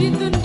ditunduh bukan